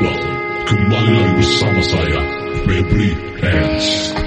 brother. Kembali lagi bersama saya, Febri Ends.